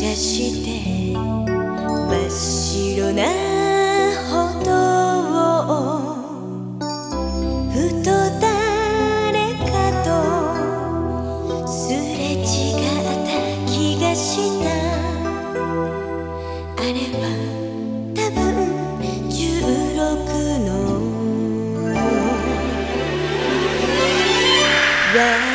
射して真っ白な歩道をふと誰かとすれ違った気がしたあれは多分16の Yeah.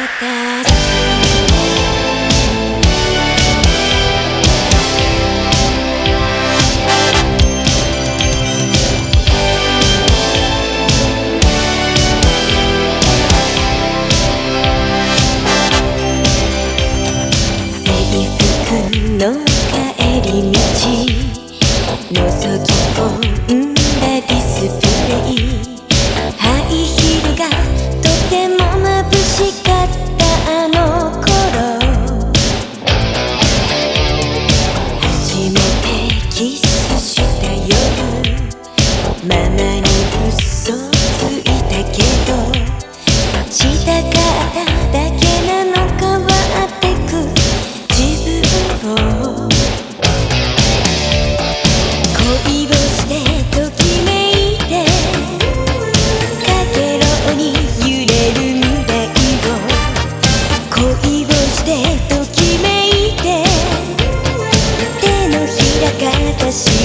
しし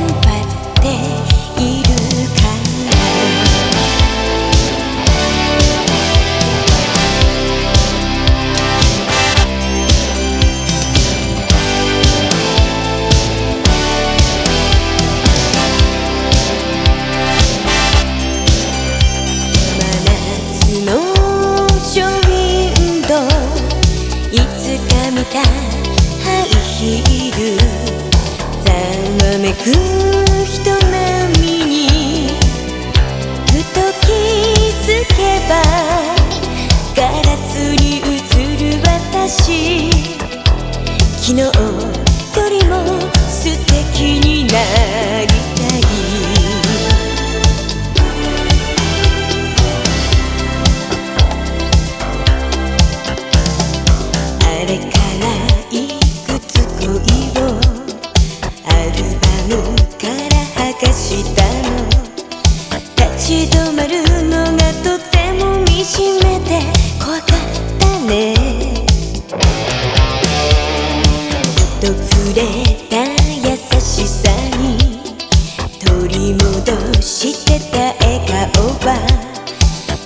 とりもどしてたえがおは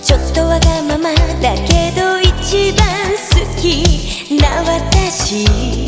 ちょっとわがままだけど一番好きな私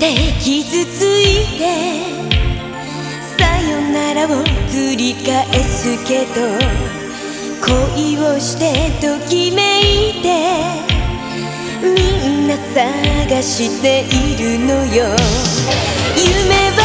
て傷ついてさよならを繰り返すけど恋をしてときめいてみんな探しているのよ。夢は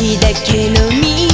だけの未来